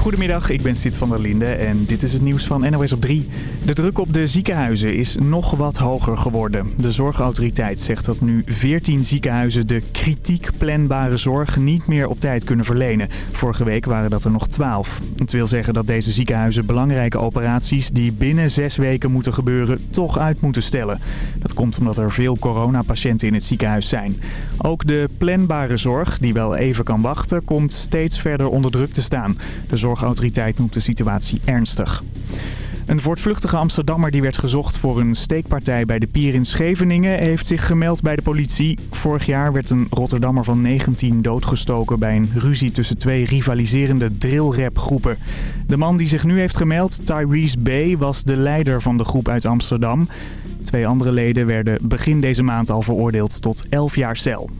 Goedemiddag, ik ben Sid van der Linde en dit is het nieuws van NOS op 3. De druk op de ziekenhuizen is nog wat hoger geworden. De zorgautoriteit zegt dat nu 14 ziekenhuizen de kritiek planbare zorg niet meer op tijd kunnen verlenen. Vorige week waren dat er nog 12. Het wil zeggen dat deze ziekenhuizen belangrijke operaties die binnen zes weken moeten gebeuren toch uit moeten stellen. Dat komt omdat er veel coronapatiënten in het ziekenhuis zijn. Ook de planbare zorg, die wel even kan wachten, komt steeds verder onder druk te staan. De zorgautoriteit noemt de situatie ernstig. Een voortvluchtige Amsterdammer die werd gezocht voor een steekpartij bij de pier in Scheveningen heeft zich gemeld bij de politie. Vorig jaar werd een Rotterdammer van 19 doodgestoken bij een ruzie tussen twee rivaliserende drillrapgroepen. De man die zich nu heeft gemeld, Tyrese B., was de leider van de groep uit Amsterdam. Twee andere leden werden begin deze maand al veroordeeld tot 11 jaar cel.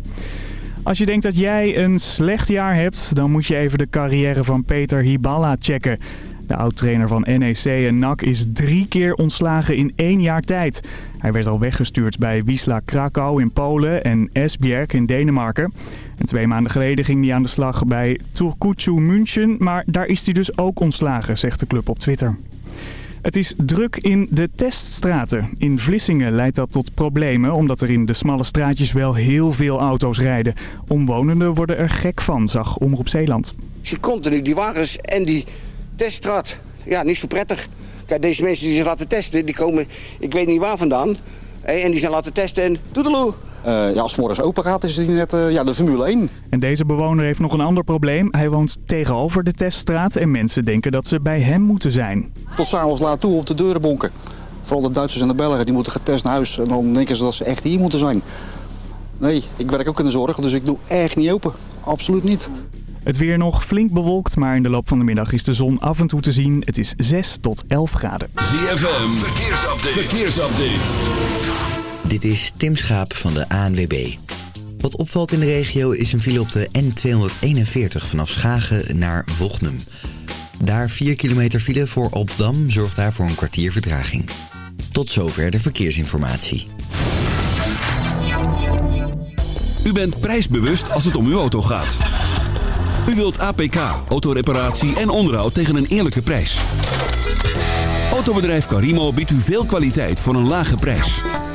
Als je denkt dat jij een slecht jaar hebt, dan moet je even de carrière van Peter Hiballa checken. De oud-trainer van NEC en NAC is drie keer ontslagen in één jaar tijd. Hij werd al weggestuurd bij Wisla Krakau in Polen en Esbjerg in Denemarken. En twee maanden geleden ging hij aan de slag bij Turkutu München, maar daar is hij dus ook ontslagen, zegt de club op Twitter. Het is druk in de teststraten. In Vlissingen leidt dat tot problemen omdat er in de smalle straatjes wel heel veel auto's rijden. Omwonenden worden er gek van, zag Omroep Zeeland. Ik zie continu die wagens en die teststraat. Ja, niet zo prettig. Kijk, deze mensen die zich laten testen, die komen ik weet niet waar vandaan. En die zijn laten testen en toedeloe. Uh, ja, als het morgens open gaat is het net uh, ja, de Formule 1. En deze bewoner heeft nog een ander probleem. Hij woont tegenover de teststraat en mensen denken dat ze bij hem moeten zijn. Tot s'avonds laat toe op de deuren bonken. Vooral de Duitsers en de Belgen, die moeten getest naar huis. En dan denken ze dat ze echt hier moeten zijn. Nee, ik werk ook in de zorg, dus ik doe echt niet open. Absoluut niet. Het weer nog flink bewolkt, maar in de loop van de middag is de zon af en toe te zien. Het is 6 tot 11 graden. ZFM, verkeersupdate. verkeersupdate. Dit is Tim Schaap van de ANWB. Wat opvalt in de regio is een file op de N241 vanaf Schagen naar Wochnum. Daar 4 kilometer file voor Opdam zorgt daarvoor een kwartier vertraging. Tot zover de verkeersinformatie. U bent prijsbewust als het om uw auto gaat. U wilt APK, autoreparatie en onderhoud tegen een eerlijke prijs. Autobedrijf Carimo biedt u veel kwaliteit voor een lage prijs.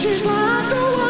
She's not the one.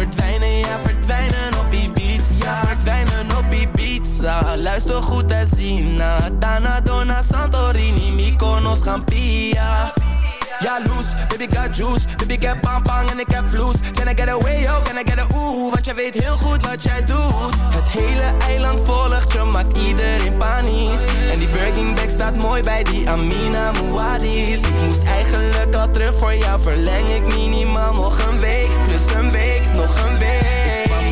Luister goed en zien na. Dana, Dona, Santorini Mykonos, Gampia. Jaloers, baby got juice. Baby ik heb bang en ik heb vloes. Can I get away, yo, can I get a ooh? Want jij weet heel goed wat jij doet. Het hele eiland volgt je, maakt iedereen panisch. En die Birkin bag staat mooi bij die Amina Muadis Ik moest eigenlijk al terug voor jou Verleng ik minimaal nog een week. Plus een week, nog een week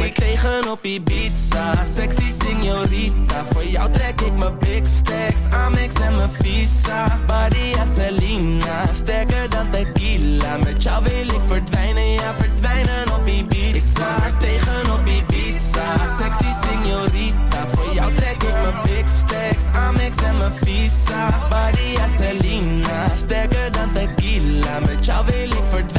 ik tegen op Ibiza. Sexy signorita Voor jou trek ik mijn big stacks Amex en mijn visa. Als Selena. Sterker dan tequila. Met jou wil ik verdwijnen. Ja verdwijnen op Ibiza. Ik er tegen op Ibiza. Sexy signorita Voor jou trek ik mijn big stacks Amex en mijn visa. Als Selena. Sterker dan tequila. Met jou wil ik verdwijnen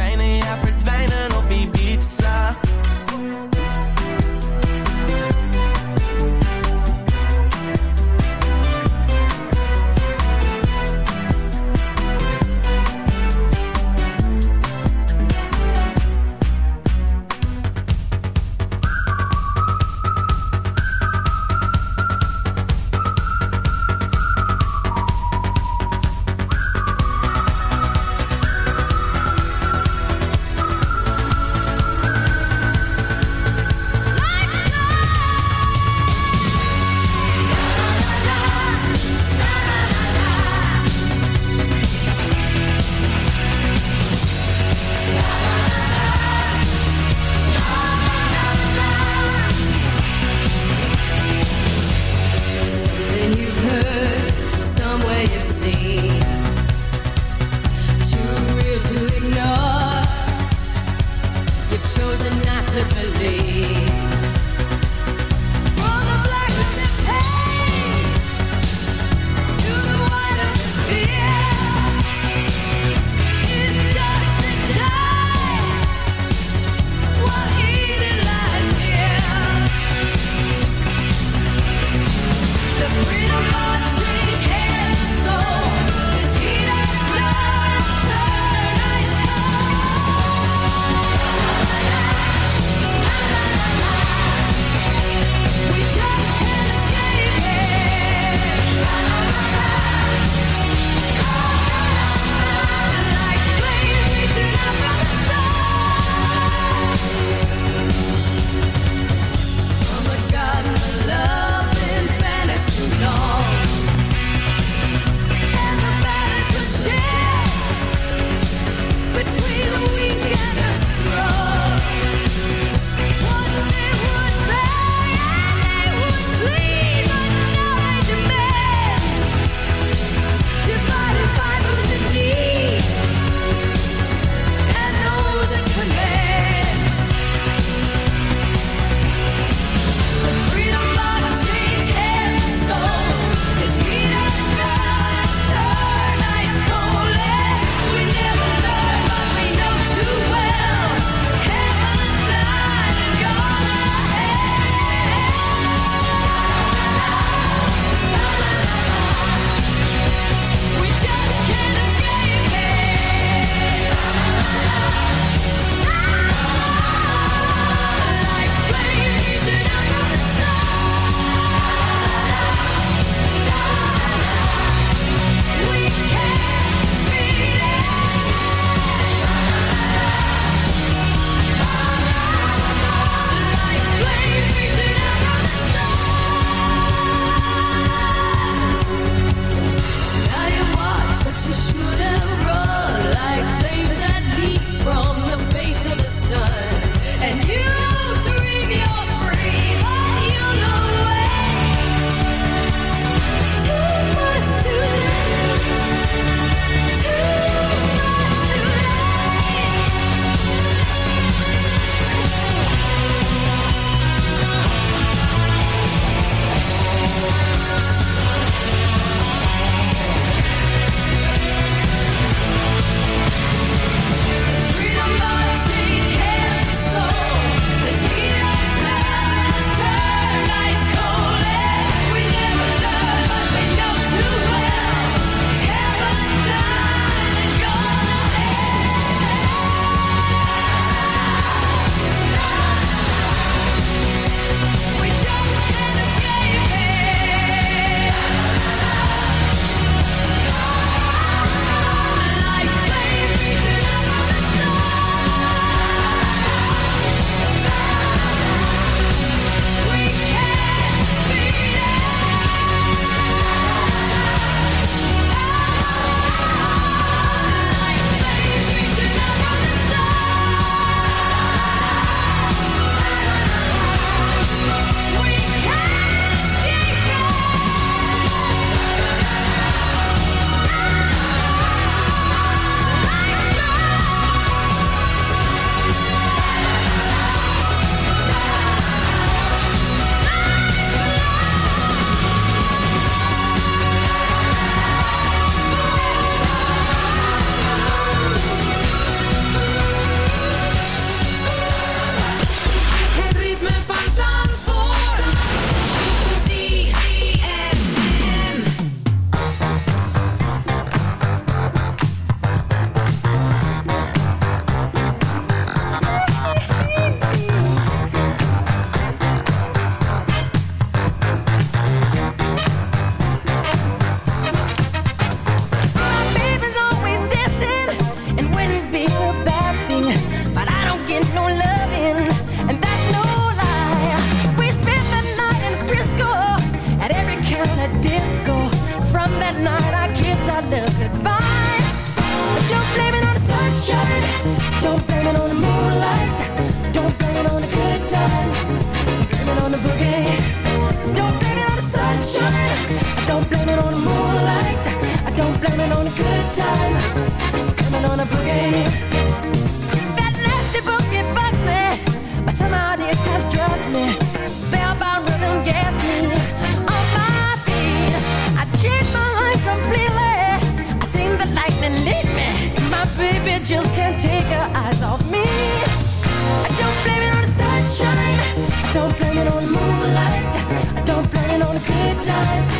eyes off me. I don't blame it on the sunshine. I don't blame it on the moonlight. I don't blame it on the good times.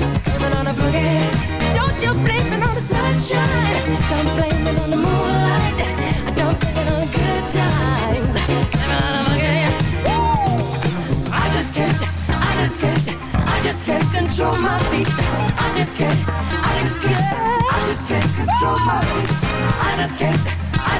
I blame it on the boogie. Don't you blame it on the sunshine. Don't blame it on the moonlight. I don't blame it on the good times. I blame it on the boogie. Woo! I just can't. I just can't. I just can't control my feet. I just can't. I just can't. I just can't control my feet. I just can't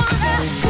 wanna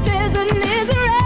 desert is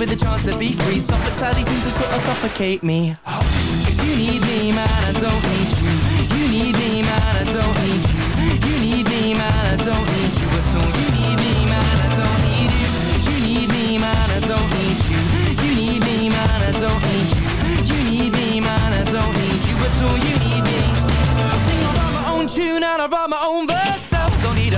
me the chance to be free. Sadly seems to sort of suffocate me. Cause you need me, man, I don't need you. You need me, man, I don't need you. You need me, man, I don't need you at all. You need me, man, I don't need you. You need me, man, I don't need you. You need me, man, I don't need you. You need me, man, I don't need you at all. You need me. I sing, my own tune and I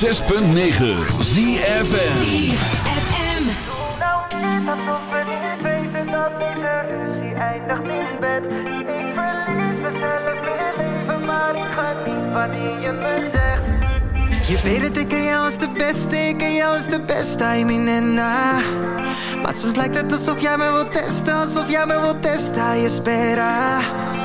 106.9 ZFN Alsof we niet weten dat deze ruzie eindigt in bed. Ik verlies mezelf in het leven, maar ik ga niet wanneer je me zegt. Je weet het, ik ken jou als de beste, ik ken jou als de beste, I mean en na. Maar soms lijkt het alsof jij me wilt testen, alsof jij me wilt testen, je spera.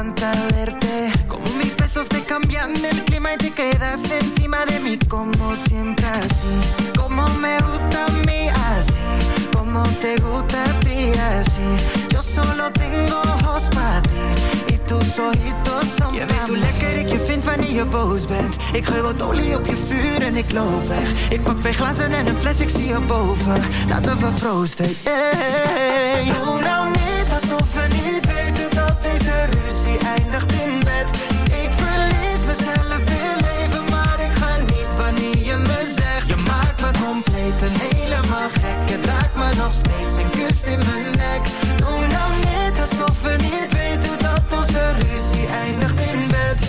encanta verte. Como mis besos te cambian el clima y te quedas encima de mí como siempre así. Como me gusta a mí así, como te gusta a ti así. Yo solo tengo ojos para ti y tus ojitos son Je weet hoe lekker ik je vind wanneer je boos bent. Ik gooi wat olie op je vuur en ik loop weg. Ik pak twee glazen en een fles, ik zie je boven. Laten we proosten, yeah. Compleet en helemaal gek. Het raakt me nog steeds en kust in mijn nek. Doe nou niet alsof we niet weten dat onze ruzie eindigt in bed.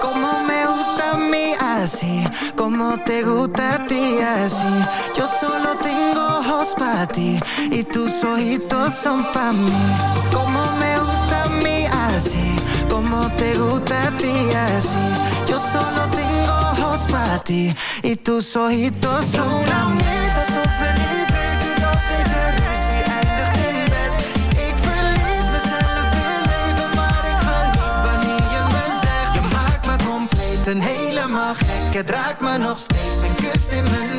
Como me gusta mí así, como te gusta a ti así. Yo solo tengo ojos para ti y tus ojitos son para mí. Como me gusta mí así, como te gusta a ti así. Yo solo tengo ojos para ti y tus ojitos son para mí. alsof we niet weten dat deze ruzie eindigt in bed. Ik verlies mezelf in leven, maar ik ga niet wanneer je me zegt. Je maakt me compleet en helemaal gek. Het raakt me nog steeds en kust in mijn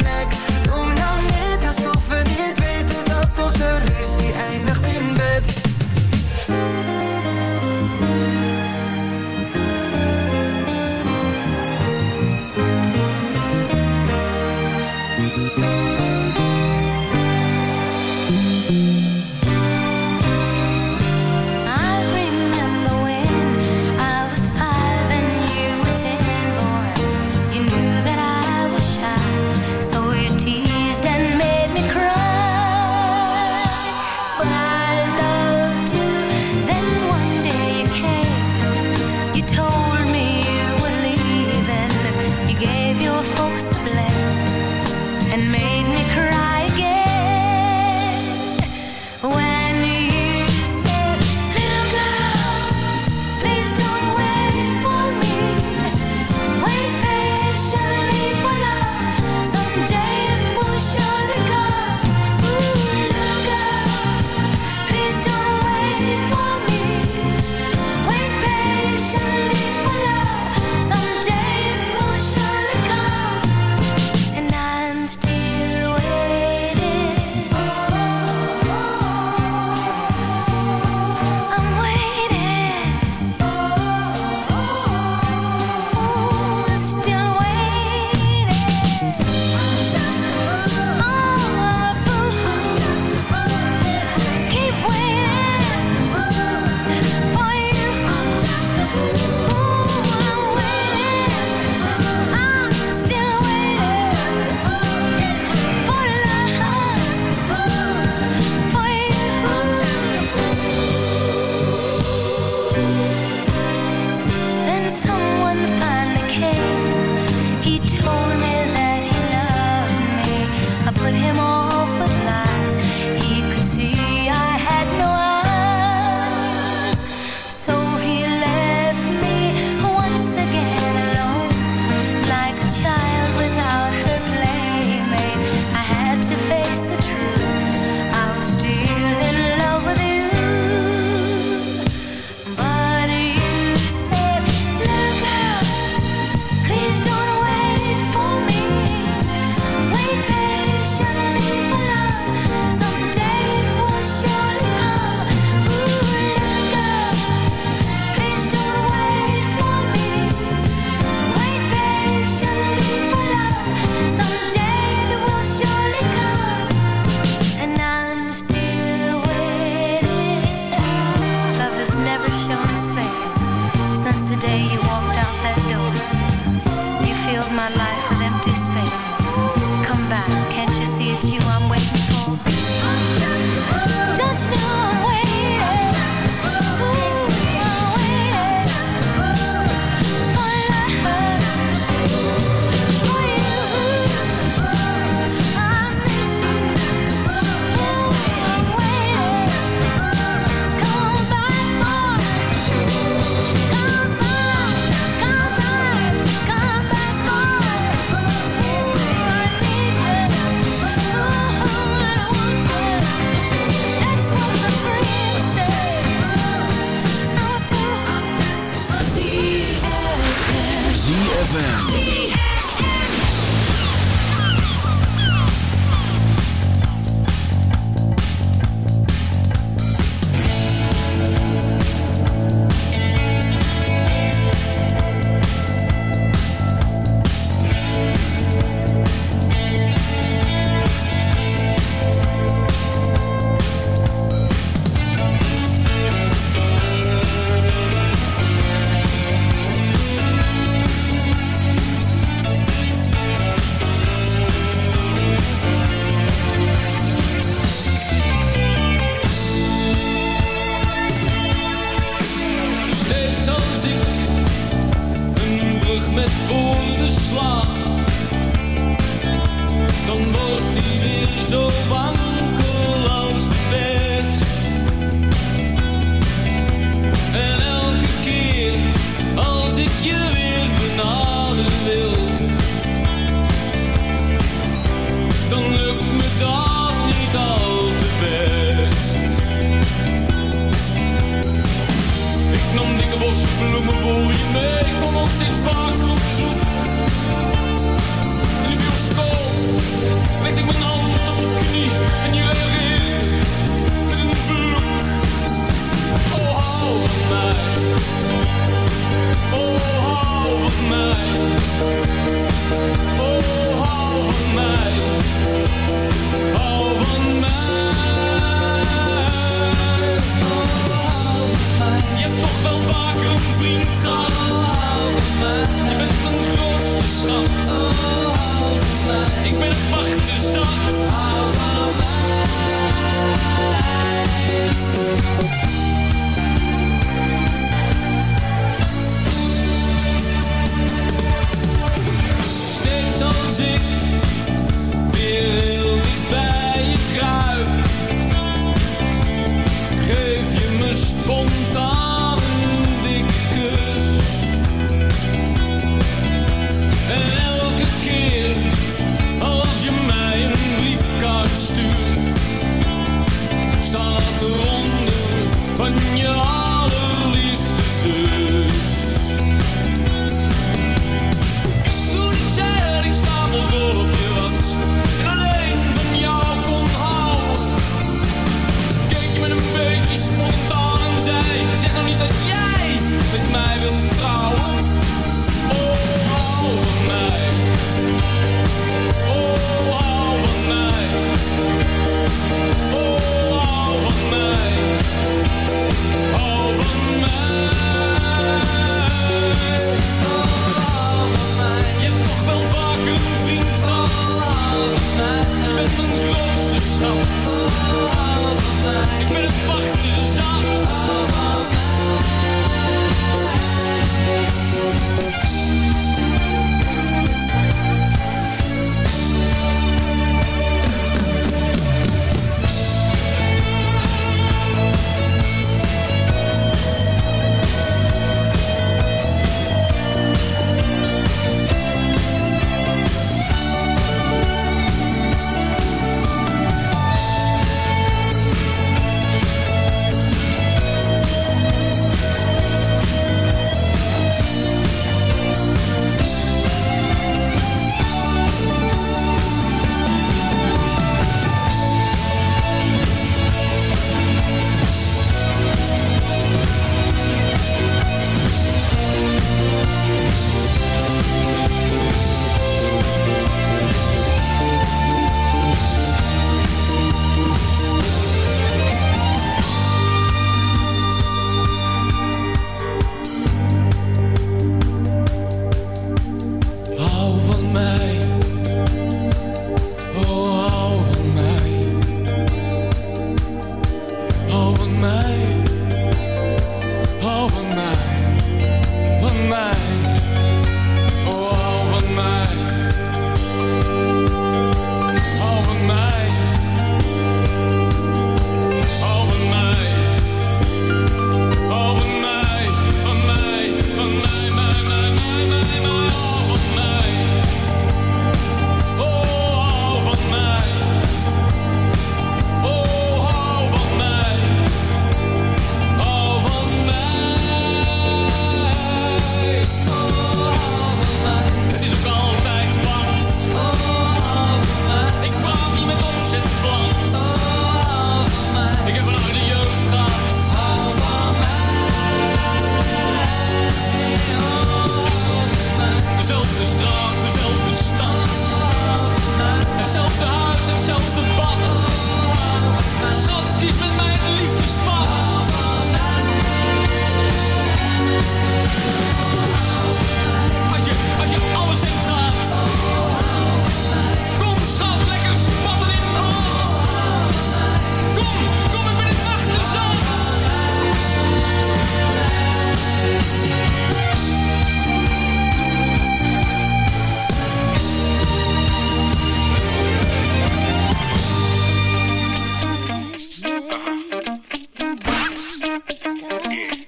yeah.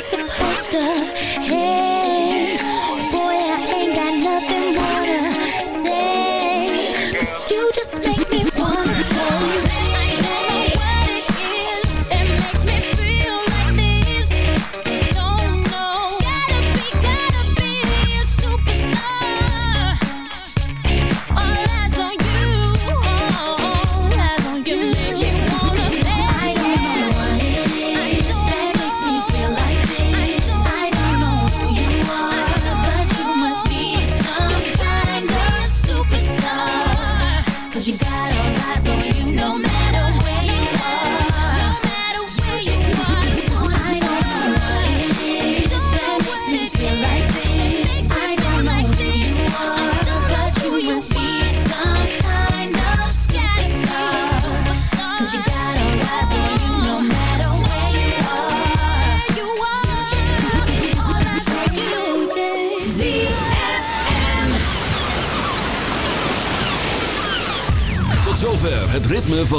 supposed to.